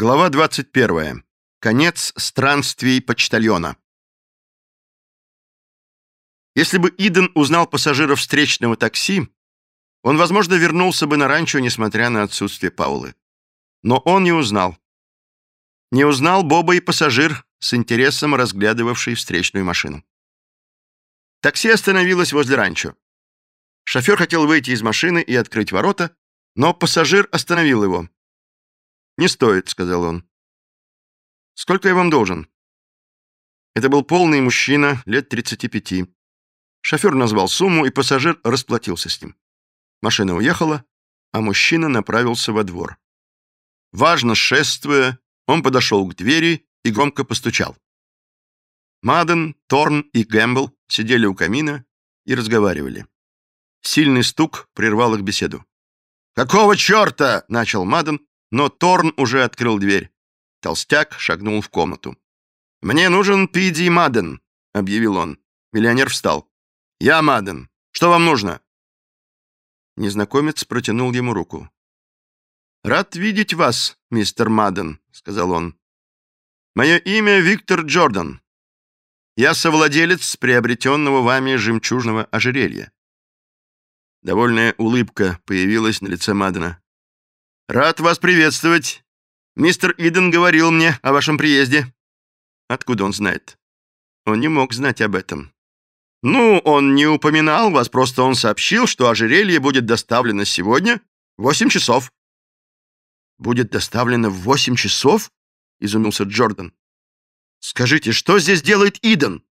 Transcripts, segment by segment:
Глава 21. Конец странствий почтальона. Если бы Иден узнал пассажиров встречного такси, он, возможно, вернулся бы на ранчо, несмотря на отсутствие Паулы. Но он не узнал. Не узнал Боба и пассажир, с интересом разглядывавший встречную машину. Такси остановилось возле ранчо. Шофер хотел выйти из машины и открыть ворота, но пассажир остановил его. «Не стоит», — сказал он. «Сколько я вам должен?» Это был полный мужчина, лет 35. Шофер назвал сумму, и пассажир расплатился с ним. Машина уехала, а мужчина направился во двор. Важно шествуя, он подошел к двери и громко постучал. Маден, Торн и Гэмбл сидели у камина и разговаривали. Сильный стук прервал их беседу. «Какого черта?» — начал Маден, но Торн уже открыл дверь. Толстяк шагнул в комнату. «Мне нужен Пиди Маден», — объявил он. Миллионер встал. «Я Маден. Что вам нужно?» Незнакомец протянул ему руку. «Рад видеть вас, мистер Маден», — сказал он. «Мое имя Виктор Джордан. Я совладелец приобретенного вами жемчужного ожерелья». Довольная улыбка появилась на лице Мадена. «Рад вас приветствовать. Мистер Иден говорил мне о вашем приезде». «Откуда он знает?» Он не мог знать об этом. «Ну, он не упоминал вас, просто он сообщил, что ожерелье будет доставлено сегодня в восемь часов». «Будет доставлено в восемь часов?» — изумился Джордан. «Скажите, что здесь делает Иден?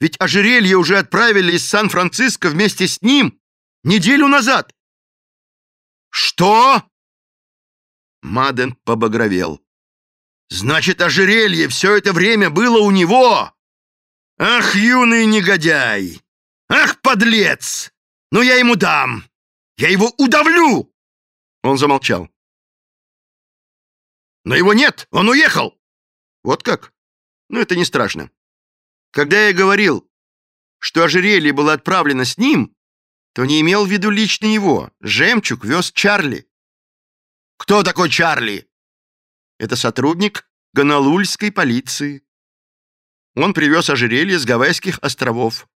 Ведь ожерелье уже отправили из Сан-Франциско вместе с ним неделю назад». «Что?» Маден побагровел. «Значит, ожерелье все это время было у него! Ах, юный негодяй! Ах, подлец! Ну, я ему дам! Я его удавлю!» Он замолчал. «Но его нет! Он уехал!» «Вот как? Ну, это не страшно. Когда я говорил, что ожерелье было отправлено с ним, то не имел в виду лично его. Жемчуг вез Чарли. Кто такой Чарли? Это сотрудник Гонолульской полиции. Он привез ожерелье с Гавайских островов.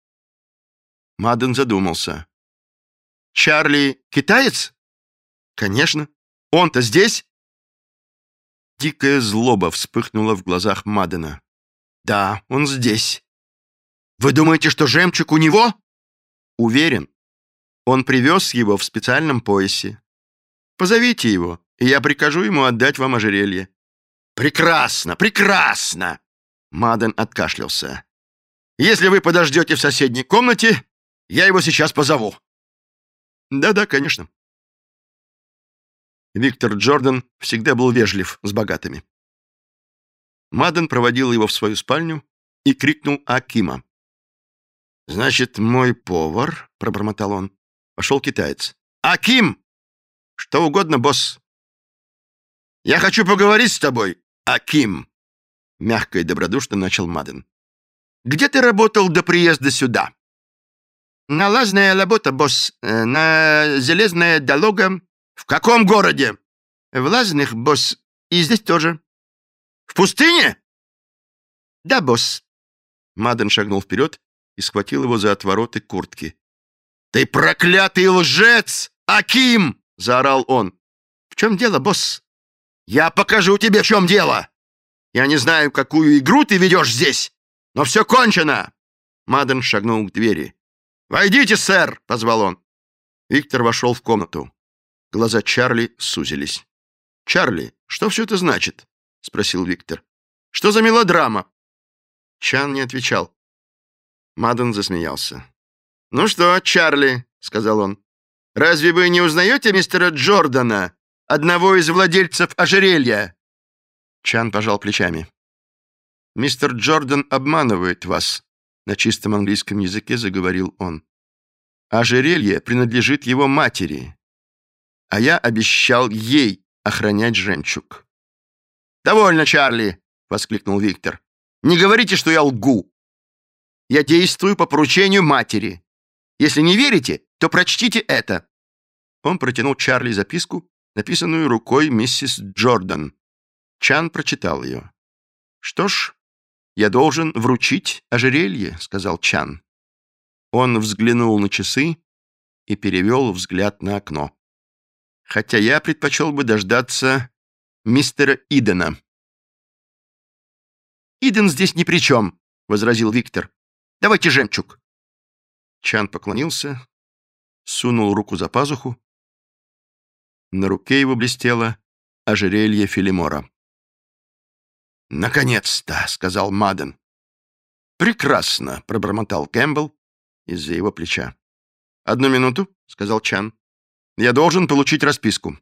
Маден задумался. Чарли китаец? Конечно. Он-то здесь? Дикая злоба вспыхнула в глазах Мадена. Да, он здесь. Вы думаете, что жемчуг у него? Уверен. Он привез его в специальном поясе. Позовите его и я прикажу ему отдать вам ожерелье». «Прекрасно, прекрасно!» Маден откашлялся. «Если вы подождете в соседней комнате, я его сейчас позову». «Да-да, конечно». Виктор Джордан всегда был вежлив с богатыми. Маден проводил его в свою спальню и крикнул Акима. «Значит, мой повар», — пробормотал он. Пошел китаец. «Аким!» «Что угодно, босс», «Я хочу поговорить с тобой, Аким!» Мягко и добродушно начал Маден. «Где ты работал до приезда сюда?» «Налазная работа, босс. Э, на железная дорога». «В каком городе?» «В Лазных, босс. И здесь тоже». «В пустыне?» «Да, босс». Маден шагнул вперед и схватил его за отвороты куртки. «Ты проклятый лжец, Аким!» — заорал он. «В чем дело, босс?» Я покажу тебе, в чем дело. Я не знаю, какую игру ты ведешь здесь, но все кончено. Маден шагнул к двери. «Войдите, сэр!» — позвал он. Виктор вошел в комнату. Глаза Чарли сузились. «Чарли, что все это значит?» — спросил Виктор. «Что за мелодрама?» Чан не отвечал. Маден засмеялся. «Ну что, Чарли?» — сказал он. «Разве вы не узнаете мистера Джордана, одного из владельцев ожерелья!» Чан пожал плечами. «Мистер Джордан обманывает вас», — на чистом английском языке заговорил он. «Ожерелье принадлежит его матери, а я обещал ей охранять жемчуг». «Довольно, Чарли!» — воскликнул Виктор. «Не говорите, что я лгу. Я действую по поручению матери. Если не верите, то прочтите это». Он протянул Чарли записку, написанную рукой миссис Джордан. Чан прочитал ее. «Что ж, я должен вручить ожерелье», — сказал Чан. Он взглянул на часы и перевел взгляд на окно. «Хотя я предпочел бы дождаться мистера Идена». «Иден здесь ни при чем», — возразил Виктор. «Давайте жемчуг». Чан поклонился, сунул руку за пазуху. На руке его блестело ожерелье Филимора. «Наконец-то!» — сказал Маден. «Прекрасно!» — пробормотал Кэмпбелл из-за его плеча. «Одну минуту», — сказал Чан. «Я должен получить расписку».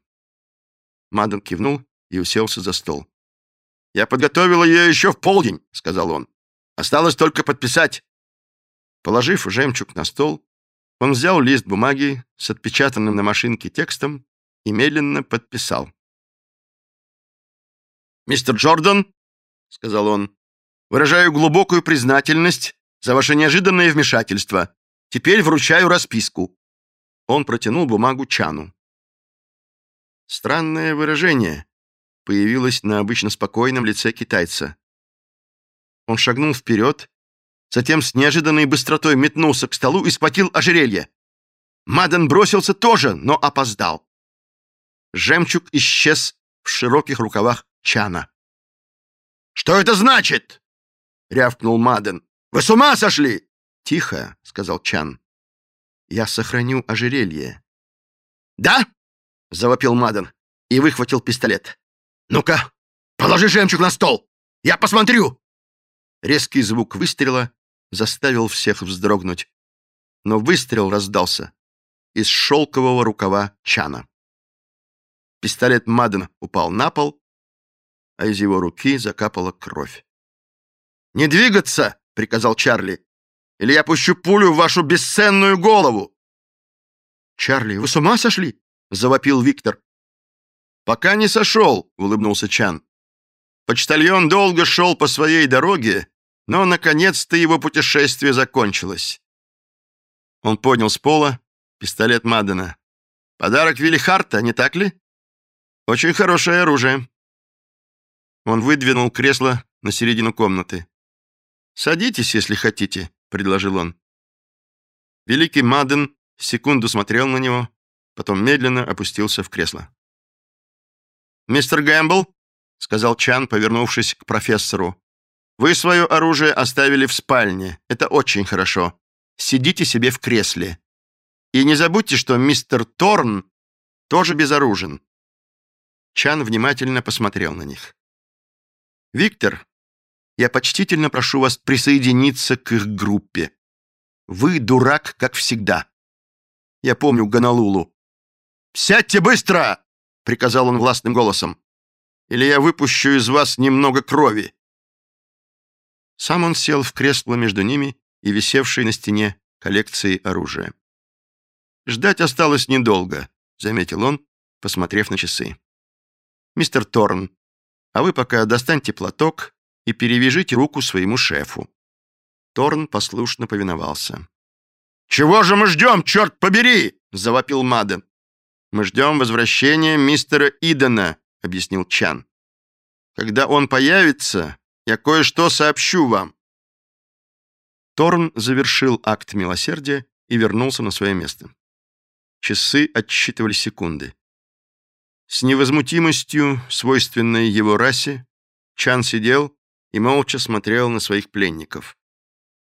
Маден кивнул и уселся за стол. «Я подготовил ее еще в полдень», — сказал он. «Осталось только подписать». Положив жемчуг на стол, он взял лист бумаги с отпечатанным на машинке текстом и медленно подписал. «Мистер Джордан», — сказал он, — «выражаю глубокую признательность за ваше неожиданное вмешательство. Теперь вручаю расписку». Он протянул бумагу Чану. Странное выражение появилось на обычно спокойном лице китайца. Он шагнул вперед, затем с неожиданной быстротой метнулся к столу и схватил ожерелье. Маден бросился тоже, но опоздал. Жемчуг исчез в широких рукавах Чана. «Что это значит?» — рявкнул Маден. «Вы с ума сошли?» «Тихо», — сказал Чан. «Я сохраню ожерелье». «Да?» — завопил Маден и выхватил пистолет. «Ну-ка, положи жемчуг на стол! Я посмотрю!» Резкий звук выстрела заставил всех вздрогнуть. Но выстрел раздался из шелкового рукава Чана. Пистолет Мадена упал на пол, а из его руки закапала кровь. «Не двигаться!» — приказал Чарли. «Или я пущу пулю в вашу бесценную голову!» «Чарли, вы с ума сошли?» — завопил Виктор. «Пока не сошел», — улыбнулся Чан. Почтальон долго шел по своей дороге, но, наконец-то, его путешествие закончилось. Он поднял с пола пистолет Мадена. «Подарок Виллихарта, не так ли?» «Очень хорошее оружие». Он выдвинул кресло на середину комнаты. «Садитесь, если хотите», — предложил он. Великий Маден секунду смотрел на него, потом медленно опустился в кресло. «Мистер Гэмбл», — сказал Чан, повернувшись к профессору, «вы свое оружие оставили в спальне. Это очень хорошо. Сидите себе в кресле. И не забудьте, что мистер Торн тоже безоружен. Чан внимательно посмотрел на них. «Виктор, я почтительно прошу вас присоединиться к их группе. Вы дурак, как всегда. Я помню Ганалулу. «Сядьте быстро!» — приказал он властным голосом. «Или я выпущу из вас немного крови». Сам он сел в кресло между ними и висевшей на стене коллекции оружия. «Ждать осталось недолго», — заметил он, посмотрев на часы. «Мистер Торн, а вы пока достаньте платок и перевяжите руку своему шефу». Торн послушно повиновался. «Чего же мы ждем, черт побери?» — завопил Маден. «Мы ждем возвращения мистера Идена», — объяснил Чан. «Когда он появится, я кое-что сообщу вам». Торн завершил акт милосердия и вернулся на свое место. Часы отсчитывали секунды. С невозмутимостью, свойственной его расе, Чан сидел и молча смотрел на своих пленников.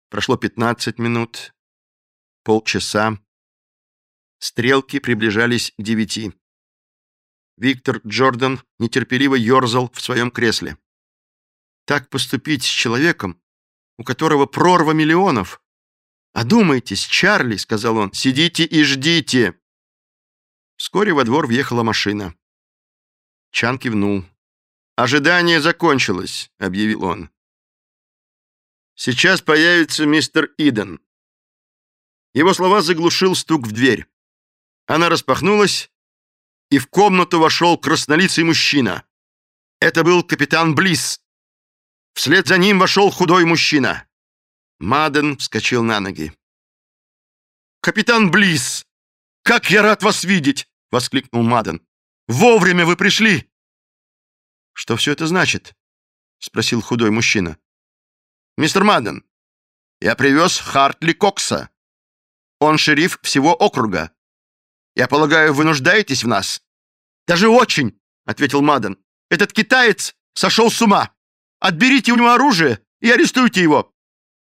Прошло 15 минут, полчаса. Стрелки приближались к девяти. Виктор Джордан нетерпеливо ерзал в своем кресле. Так поступить с человеком, у которого прорва миллионов. «Одумайтесь, Чарли», — сказал он, — «сидите и ждите». Вскоре во двор въехала машина. Чан кивнул. «Ожидание закончилось», — объявил он. «Сейчас появится мистер Иден». Его слова заглушил стук в дверь. Она распахнулась, и в комнату вошел краснолицый мужчина. Это был капитан Близ. Вслед за ним вошел худой мужчина. Маден вскочил на ноги. «Капитан Близ! Как я рад вас видеть!» — воскликнул Маден. «Вовремя вы пришли!» «Что все это значит?» — спросил худой мужчина. «Мистер Мадден, я привез Хартли Кокса. Он шериф всего округа. Я полагаю, вы нуждаетесь в нас?» «Даже очень!» — ответил Мадден. «Этот китаец сошел с ума! Отберите у него оружие и арестуйте его!»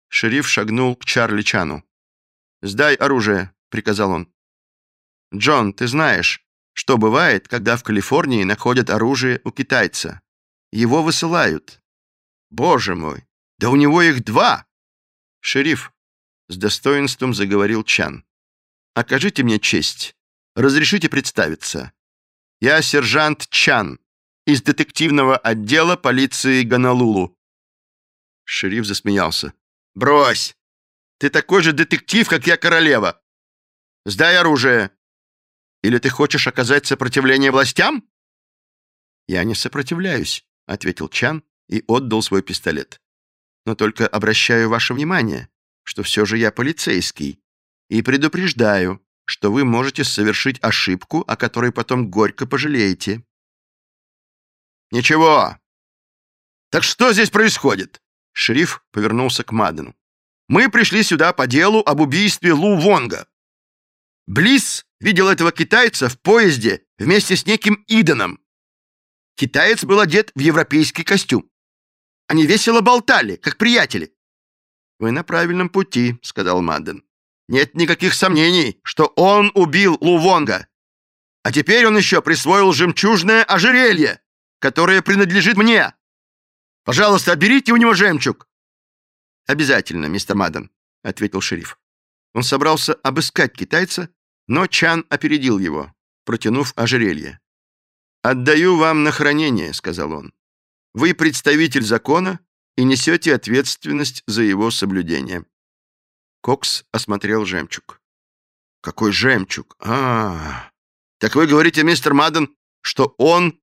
Шериф шагнул к Чарли Чану. «Сдай оружие», — приказал он. «Джон, ты знаешь, что бывает, когда в Калифорнии находят оружие у китайца? Его высылают. Боже мой, да у него их два!» «Шериф», — с достоинством заговорил Чан, — «окажите мне честь. Разрешите представиться. Я сержант Чан из детективного отдела полиции Ганалулу». Шериф засмеялся. «Брось! Ты такой же детектив, как я королева. Сдай оружие. Или ты хочешь оказать сопротивление властям?» «Я не сопротивляюсь», — ответил Чан и отдал свой пистолет. «Но только обращаю ваше внимание, что все же я полицейский, и предупреждаю, что вы можете совершить ошибку, о которой потом горько пожалеете». «Ничего. Так что здесь происходит?» Шериф повернулся к Мадену. «Мы пришли сюда по делу об убийстве Лу Вонга. Близ видел этого китайца в поезде вместе с неким Иданом. Китаец был одет в европейский костюм. Они весело болтали, как приятели. «Вы на правильном пути», — сказал Мадден. «Нет никаких сомнений, что он убил Лу Вонга. А теперь он еще присвоил жемчужное ожерелье, которое принадлежит мне. Пожалуйста, отберите у него жемчуг». «Обязательно, мистер Мадден», — ответил шериф. Он собрался обыскать китайца, но Чан опередил его, протянув ожерелье. «Отдаю вам на хранение», — сказал он. «Вы представитель закона и несете ответственность за его соблюдение». Кокс осмотрел жемчуг. «Какой жемчуг? А, -а, а Так вы говорите, мистер Мадден, что он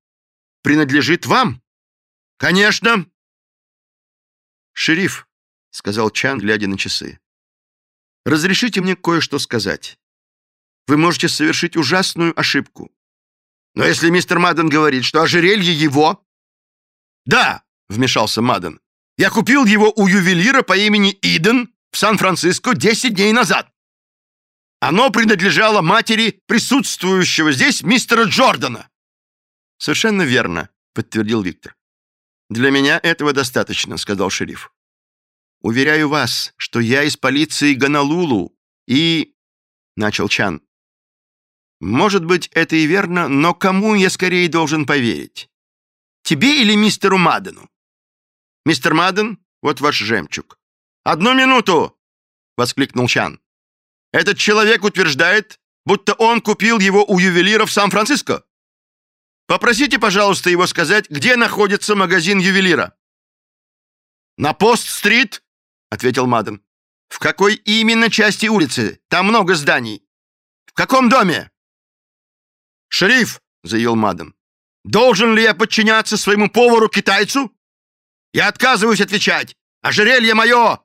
принадлежит вам?» «Конечно!» «Шериф», — сказал Чан, глядя на часы, — «разрешите мне кое-что сказать. Вы можете совершить ужасную ошибку». «Но если мистер Мадден говорит, что ожерелье его...» «Да», — вмешался Мадден, — «я купил его у ювелира по имени Иден в Сан-Франциско 10 дней назад. Оно принадлежало матери присутствующего здесь мистера Джордана». «Совершенно верно», — подтвердил Виктор. «Для меня этого достаточно», — сказал шериф. «Уверяю вас, что я из полиции Ганалулу и...» — начал Чан. «Может быть, это и верно, но кому я скорее должен поверить? Тебе или мистеру Мадену? Мистер Маден, вот ваш жемчуг». «Одну минуту!» — воскликнул Чан. «Этот человек утверждает, будто он купил его у ювелира в Сан-Франциско. Попросите, пожалуйста, его сказать, где находится магазин ювелира». «На Пост-стрит», — ответил Маден. «В какой именно части улицы? Там много зданий. В каком доме?» «Шериф», — заявил Маден, — «должен ли я подчиняться своему повару-китайцу? Я отказываюсь отвечать. Ожерелье мое!»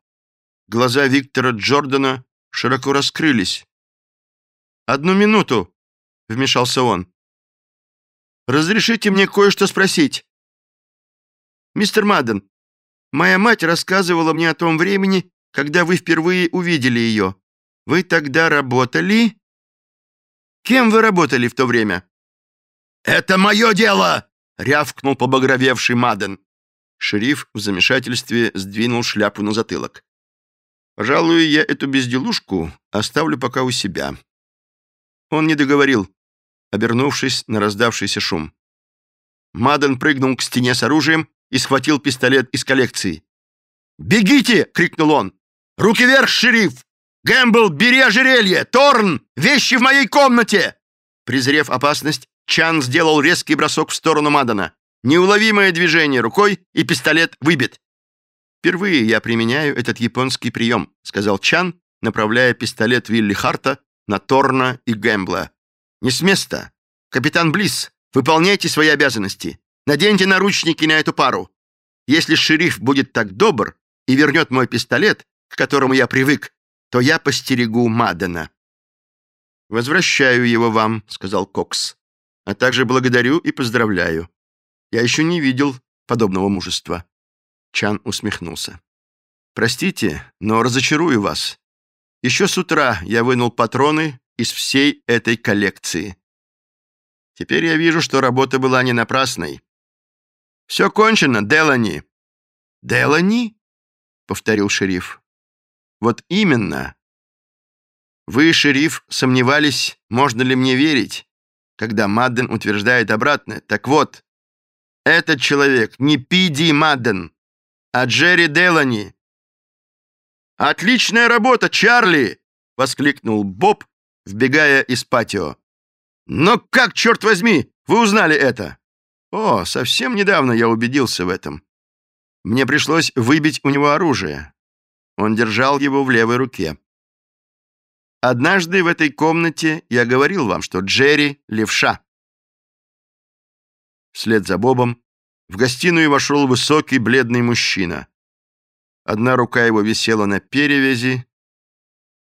Глаза Виктора Джордана широко раскрылись. «Одну минуту», — вмешался он. Разрешите мне кое-что спросить. Мистер Мадден, моя мать рассказывала мне о том времени, когда вы впервые увидели ее. Вы тогда работали? Кем вы работали в то время? «Это мое дело!» — рявкнул побагровевший Мадден. Шериф в замешательстве сдвинул шляпу на затылок. «Пожалуй, я эту безделушку оставлю пока у себя». Он не договорил обернувшись на раздавшийся шум. Маден прыгнул к стене с оружием и схватил пистолет из коллекции. «Бегите!» — крикнул он. «Руки вверх, шериф! Гэмбл, бери ожерелье! Торн, вещи в моей комнате!» Презрев опасность, Чан сделал резкий бросок в сторону Мадана. Неуловимое движение рукой, и пистолет выбит. «Впервые я применяю этот японский прием», — сказал Чан, направляя пистолет Вилли Харта на Торна и Гэмбла. «Не с места! Капитан Близ, выполняйте свои обязанности. Наденьте наручники на эту пару. Если шериф будет так добр и вернет мой пистолет, к которому я привык, то я постерегу Мадена». «Возвращаю его вам», — сказал Кокс. «А также благодарю и поздравляю. Я еще не видел подобного мужества». Чан усмехнулся. «Простите, но разочарую вас. Еще с утра я вынул патроны из всей этой коллекции. Теперь я вижу, что работа была не напрасной. Все кончено, Делани». «Делани?» — повторил шериф. «Вот именно. Вы, шериф, сомневались, можно ли мне верить, когда Мадден утверждает обратное. Так вот, этот человек не Пиди Мадден, а Джерри Делани». «Отличная работа, Чарли!» — воскликнул Боб, вбегая из патио. «Но как, черт возьми, вы узнали это?» «О, совсем недавно я убедился в этом. Мне пришлось выбить у него оружие. Он держал его в левой руке. Однажды в этой комнате я говорил вам, что Джерри — левша». Вслед за Бобом в гостиную вошел высокий бледный мужчина. Одна рука его висела на перевязи,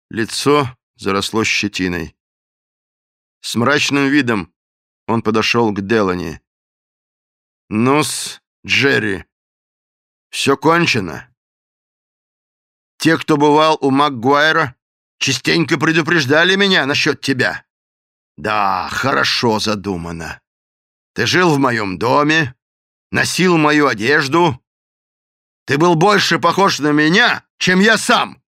лицо заросло щетиной. С мрачным видом он подошел к Делани. «Ну-с, Джерри, все кончено. Те, кто бывал у Макгуайра, частенько предупреждали меня насчет тебя. Да, хорошо задумано. Ты жил в моем доме, носил мою одежду. Ты был больше похож на меня, чем я сам.